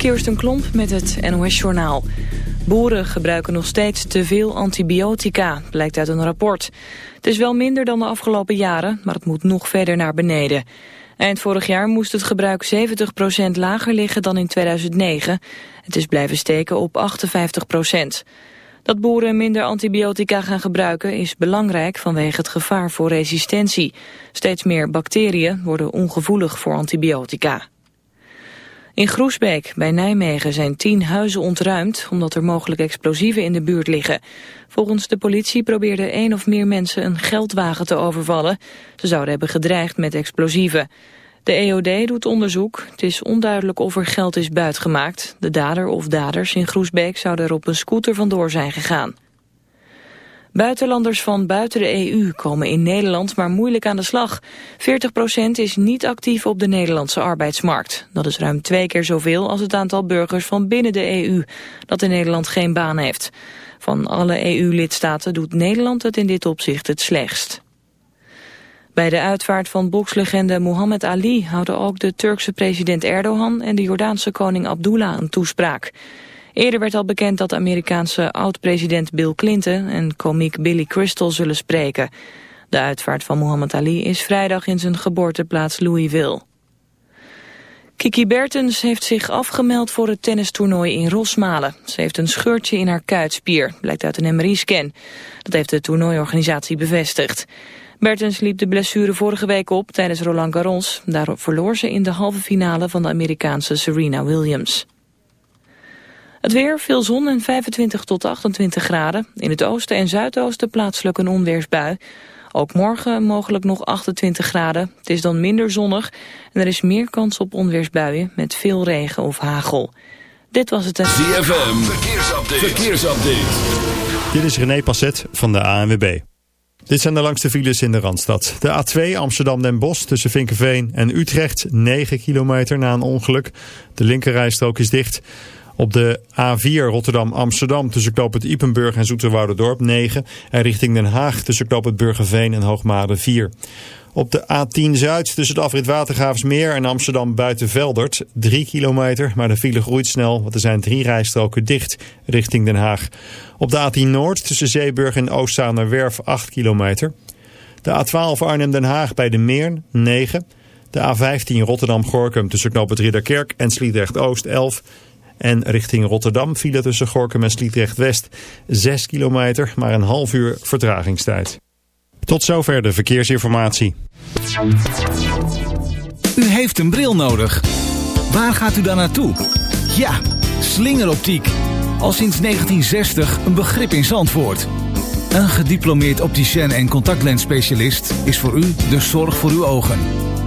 Kirsten Klomp met het NOS-journaal. Boeren gebruiken nog steeds te veel antibiotica, blijkt uit een rapport. Het is wel minder dan de afgelopen jaren, maar het moet nog verder naar beneden. Eind vorig jaar moest het gebruik 70% lager liggen dan in 2009. Het is blijven steken op 58%. Dat boeren minder antibiotica gaan gebruiken is belangrijk vanwege het gevaar voor resistentie. Steeds meer bacteriën worden ongevoelig voor antibiotica. In Groesbeek bij Nijmegen zijn tien huizen ontruimd omdat er mogelijk explosieven in de buurt liggen. Volgens de politie probeerden één of meer mensen een geldwagen te overvallen. Ze zouden hebben gedreigd met explosieven. De EOD doet onderzoek. Het is onduidelijk of er geld is buitgemaakt. De dader of daders in Groesbeek zouden er op een scooter vandoor zijn gegaan. Buitenlanders van buiten de EU komen in Nederland maar moeilijk aan de slag. 40% is niet actief op de Nederlandse arbeidsmarkt. Dat is ruim twee keer zoveel als het aantal burgers van binnen de EU... dat in Nederland geen baan heeft. Van alle EU-lidstaten doet Nederland het in dit opzicht het slechtst. Bij de uitvaart van bokslegende Muhammad Ali houden ook de Turkse president Erdogan en de Jordaanse koning Abdullah een toespraak. Eerder werd al bekend dat Amerikaanse oud-president Bill Clinton en komiek Billy Crystal zullen spreken. De uitvaart van Muhammad Ali is vrijdag in zijn geboorteplaats Louisville. Kiki Bertens heeft zich afgemeld voor het tennistoernooi in Rosmalen. Ze heeft een scheurtje in haar kuitspier, blijkt uit een MRI-scan. Dat heeft de toernooiorganisatie bevestigd. Bertens liep de blessure vorige week op tijdens Roland Garros. Daarop verloor ze in de halve finale van de Amerikaanse Serena Williams. Het weer, veel zon en 25 tot 28 graden. In het oosten en zuidoosten plaatselijk een onweersbui. Ook morgen mogelijk nog 28 graden. Het is dan minder zonnig en er is meer kans op onweersbuien met veel regen of hagel. Dit was het... ZFM, verkeersupdate. verkeersupdate. Dit is René Passet van de ANWB. Dit zijn de langste files in de Randstad. De A2 Amsterdam-Den Bosch tussen Vinkenveen en Utrecht 9 kilometer na een ongeluk. De linkerrijstrook is dicht. Op de A4 Rotterdam-Amsterdam tussen Knoop het Ipenburg en Dorp 9. En richting Den Haag tussen Knoop het Burgerveen en Hoogmade 4. Op de A10 Zuid tussen de afrit Watergraafsmeer en Amsterdam Buitenveldert 3 kilometer, maar de file groeit snel, want er zijn drie rijstroken dicht richting Den Haag. Op de A10 Noord tussen Zeeburg en Oostzaanerwerf 8 kilometer. De A12 Arnhem-Den Haag bij de Meern 9. De A15 Rotterdam-Gorkum tussen Knoop het Ridderkerk en Sliedrecht-Oost 11 en richting Rotterdam file tussen Gorkum en Sliedrecht West 6 kilometer, maar een half uur vertragingstijd. Tot zover de verkeersinformatie. U heeft een bril nodig. Waar gaat u dan naartoe? Ja, slingeroptiek. Al sinds 1960 een begrip in Zandvoort. Een gediplomeerd opticien en contactlensspecialist is voor u de zorg voor uw ogen.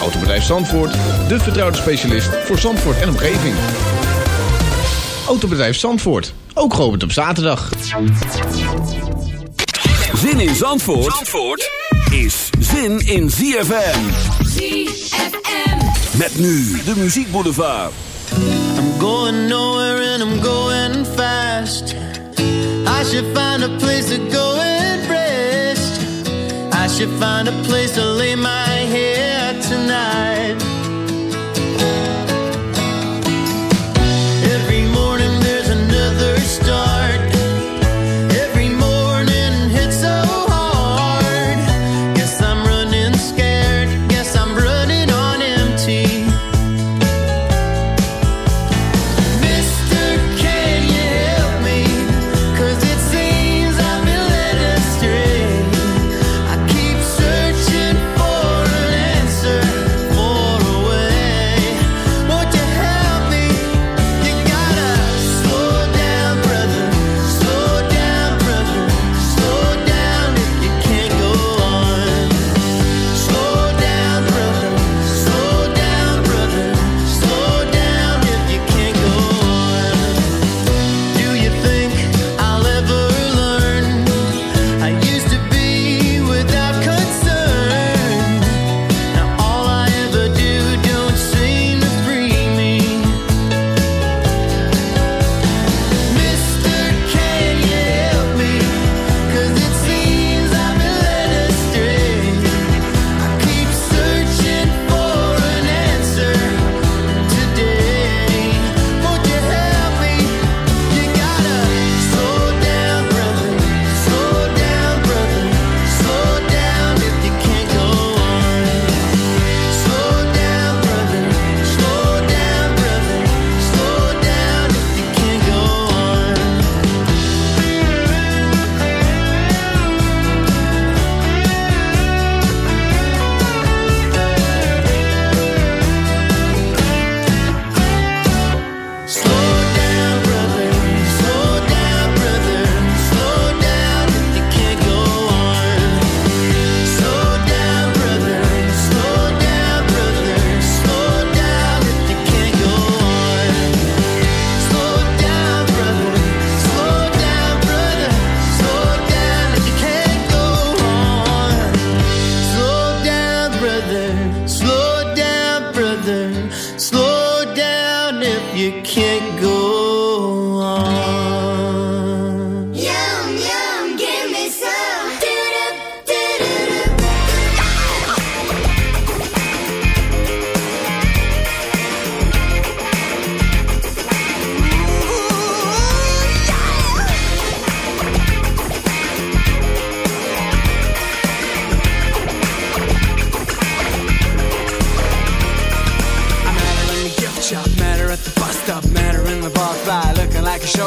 Autobedrijf Zandvoort, de vertrouwde specialist voor Zandvoort en omgeving. Autobedrijf Zandvoort, ook geopend op zaterdag. Zin in Zandvoort, Zandvoort is zin in ZFM. ZFM. Met nu de muziekboulevard. I'm going nowhere and I'm going fast. I should find a place to go and rest. I should find a place to lay my head tonight.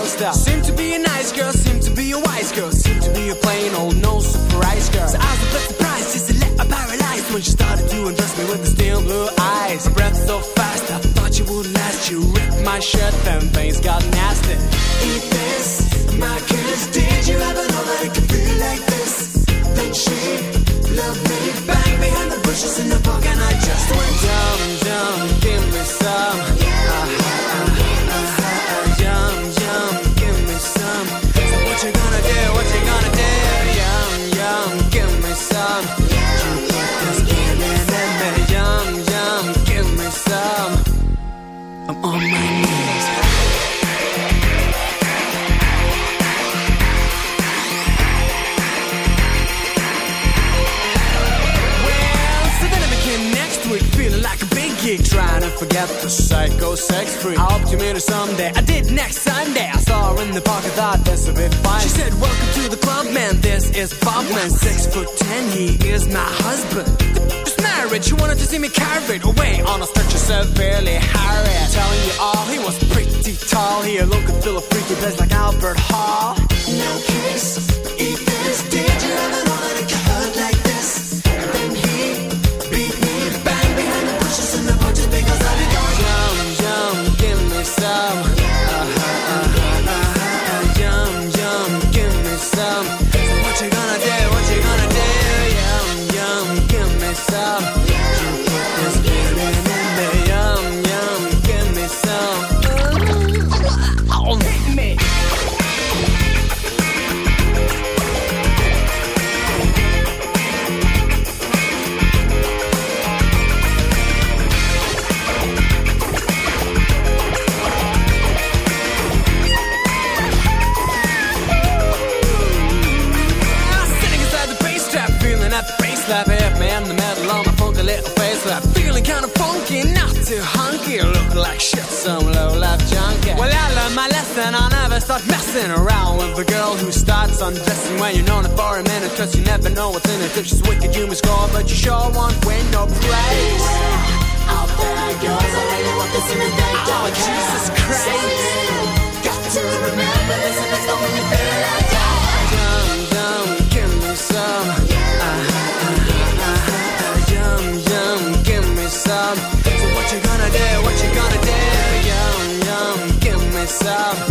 Stuff. Seem to be a nice girl, seem to be a wise girl, seem to be a plain old no surprise girl. So I was a bit surprised, just a little paralyzed when she started to undress me with the steel blue eyes. Her breath so fast, I thought you would last. You ripped my shirt, then things got nasty. To forget the psycho sex freak. I hoped you meet her someday. I did next Sunday. I saw her in the park. I thought this would be fine. She said, "Welcome to the club, man. This is Bob, man. Six foot ten. He is my husband." Just married. She wanted to see me carried away on a stretcher severely harried. Telling you all, he was pretty tall. He looked and feel a freaky place like Albert Hall. No kiss, eat this. Did you ever at the bass slap. Man, the metal on my funky little face. Feeling kinda funky, not too hunky. Look like shit, some low life junkie. Well, I learned my lesson. I'll never start messing around with a girl who starts undressing when you're known for a minute. Cause you never know what's in it. If she's wicked, you must score, but you sure won't win no praise. Out there goes, I really want this in the day. Oh, Jesus Christ. Got to remember myself.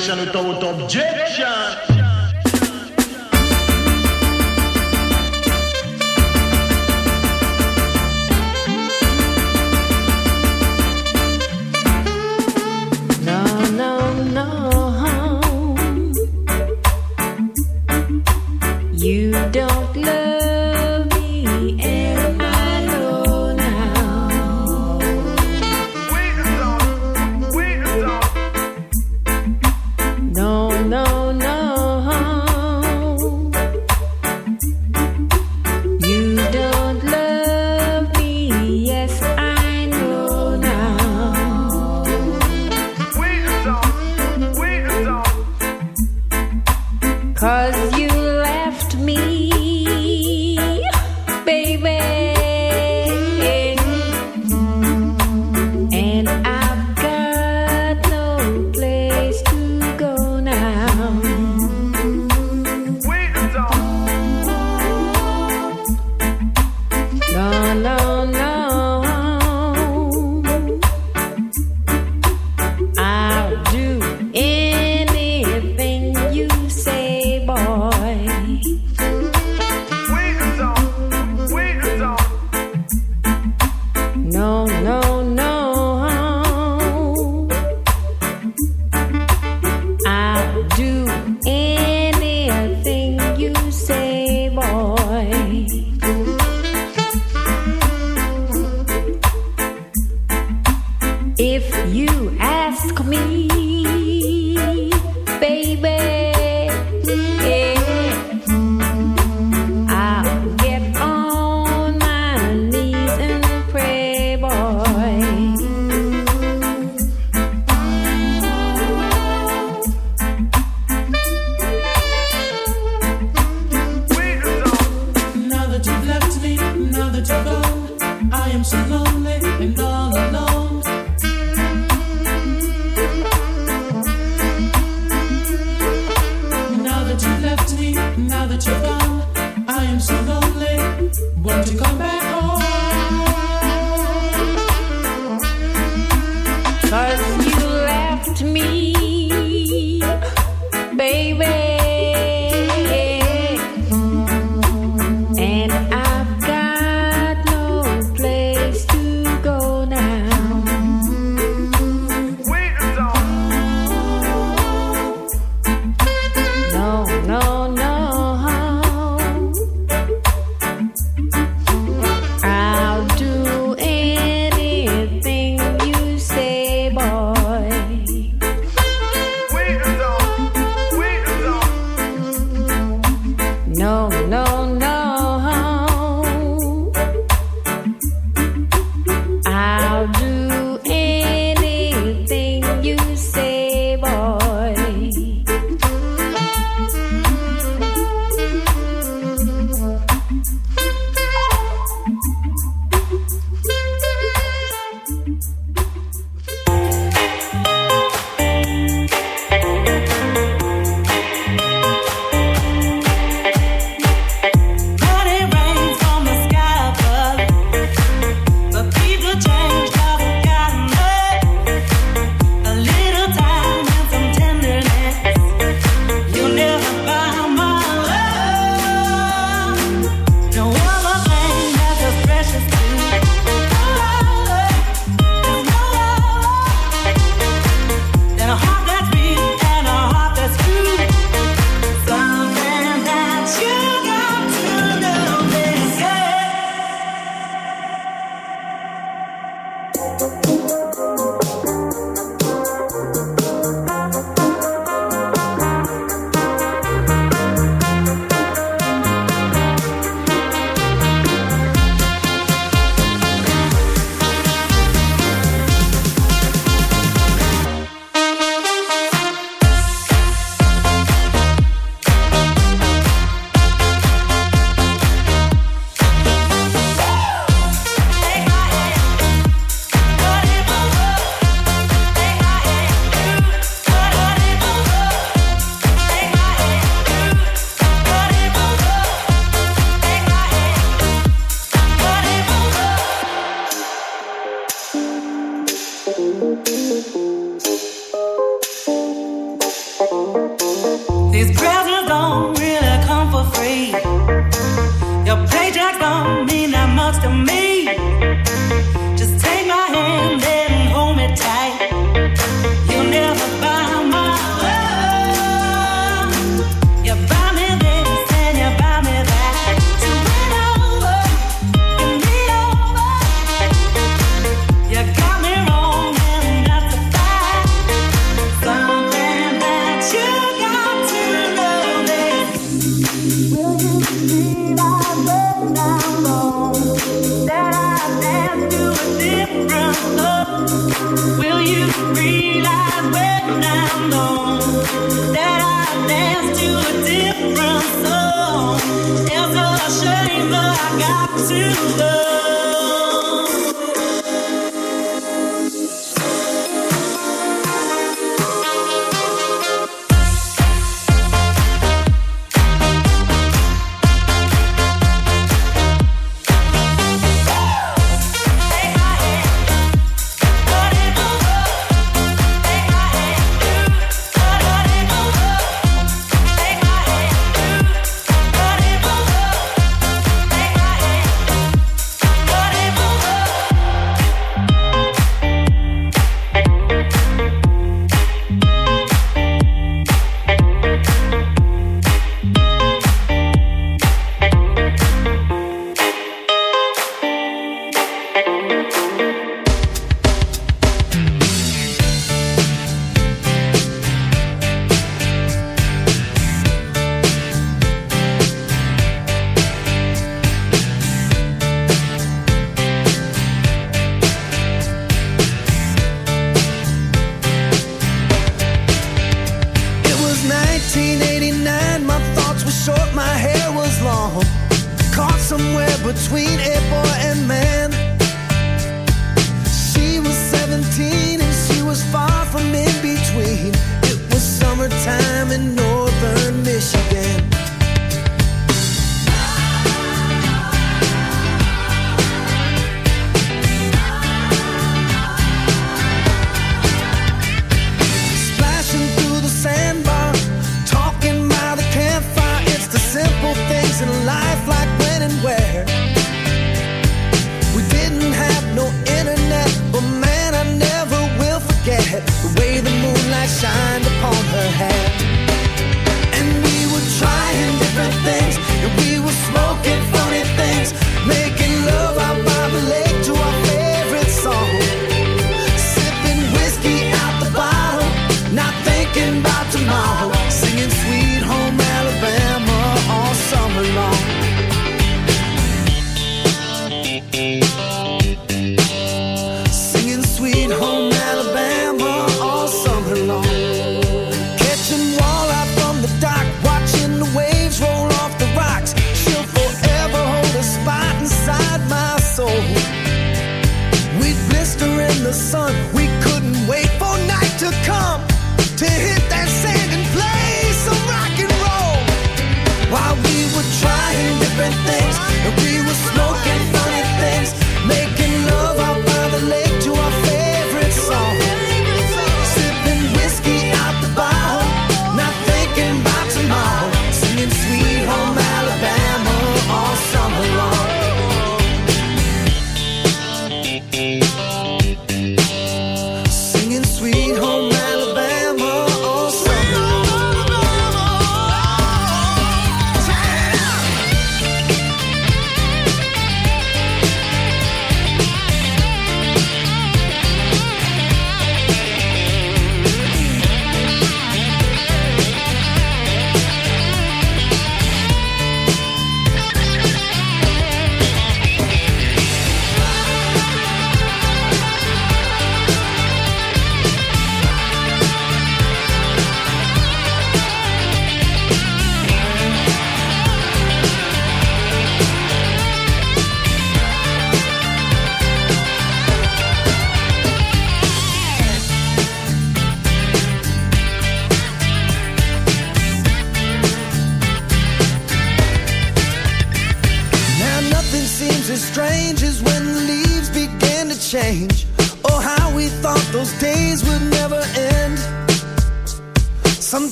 direction without object.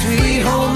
Sweet Home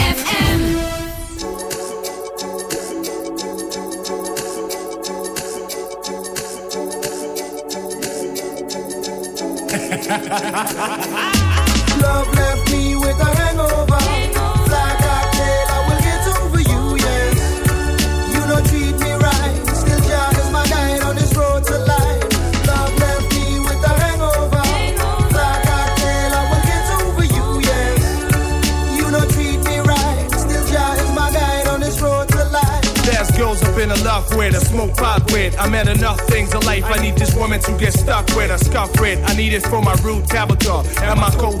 I met enough things in life. I need this woman to get stuck with, a scuff with. I need it for my rude character and my cold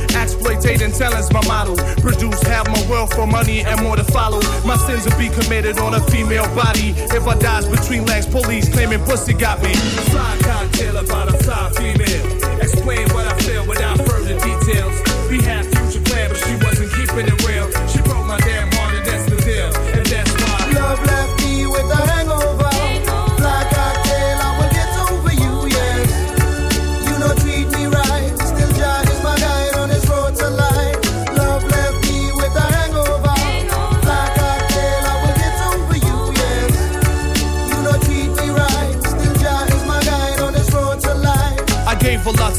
exploitating talent's my model. Produce half my wealth for money and more to follow. My sins will be committed on a female body. If I dies between legs, police claiming pussy got me. Fly cocktail about a fly female. Explain what I feel without further details. We had future plan, but she wasn't keeping it real.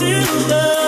to love.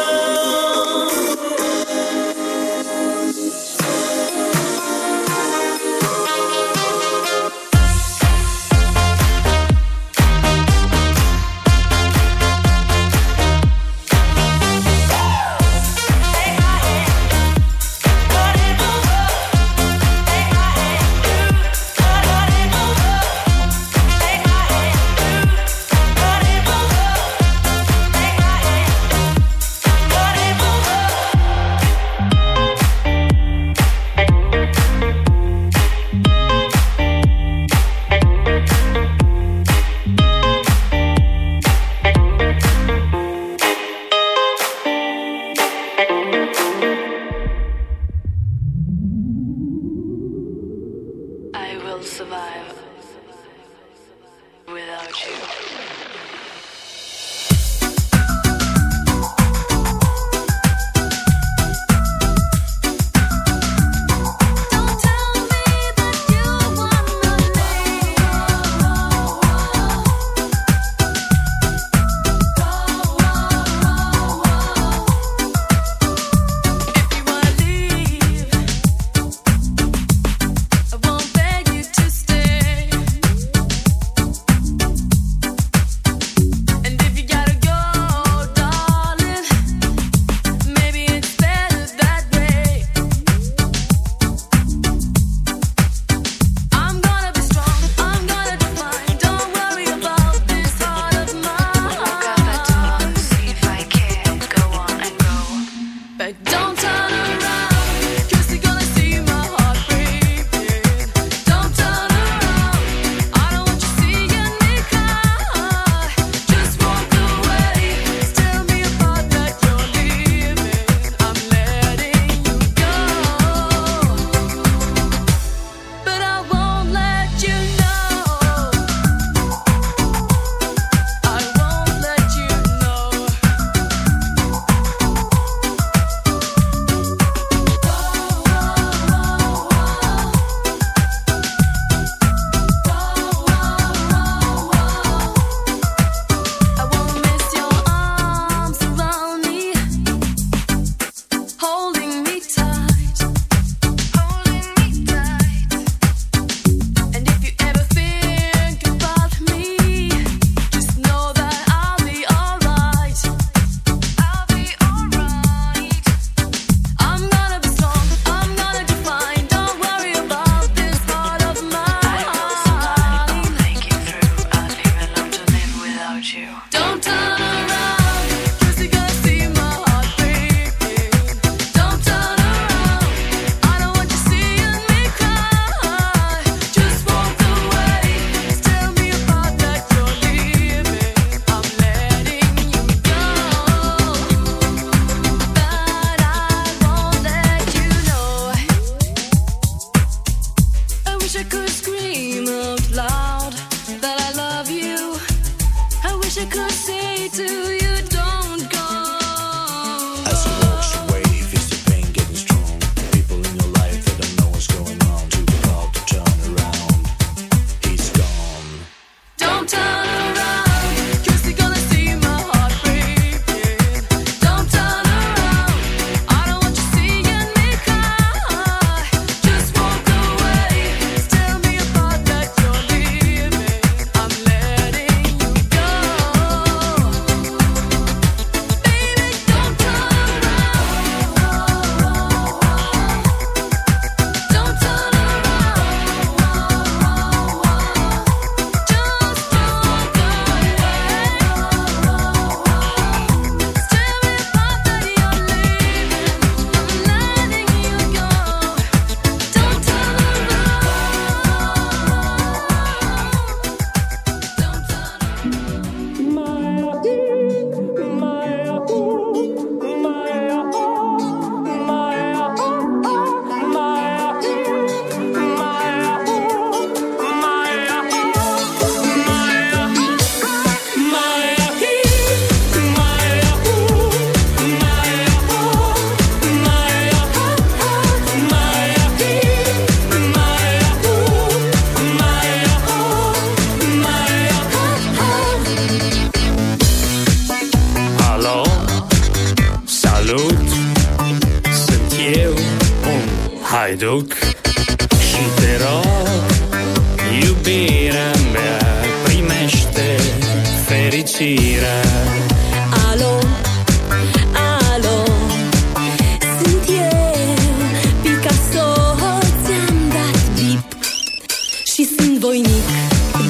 sunt voinic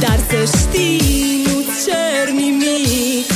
Dar să știi, nu cer nimic.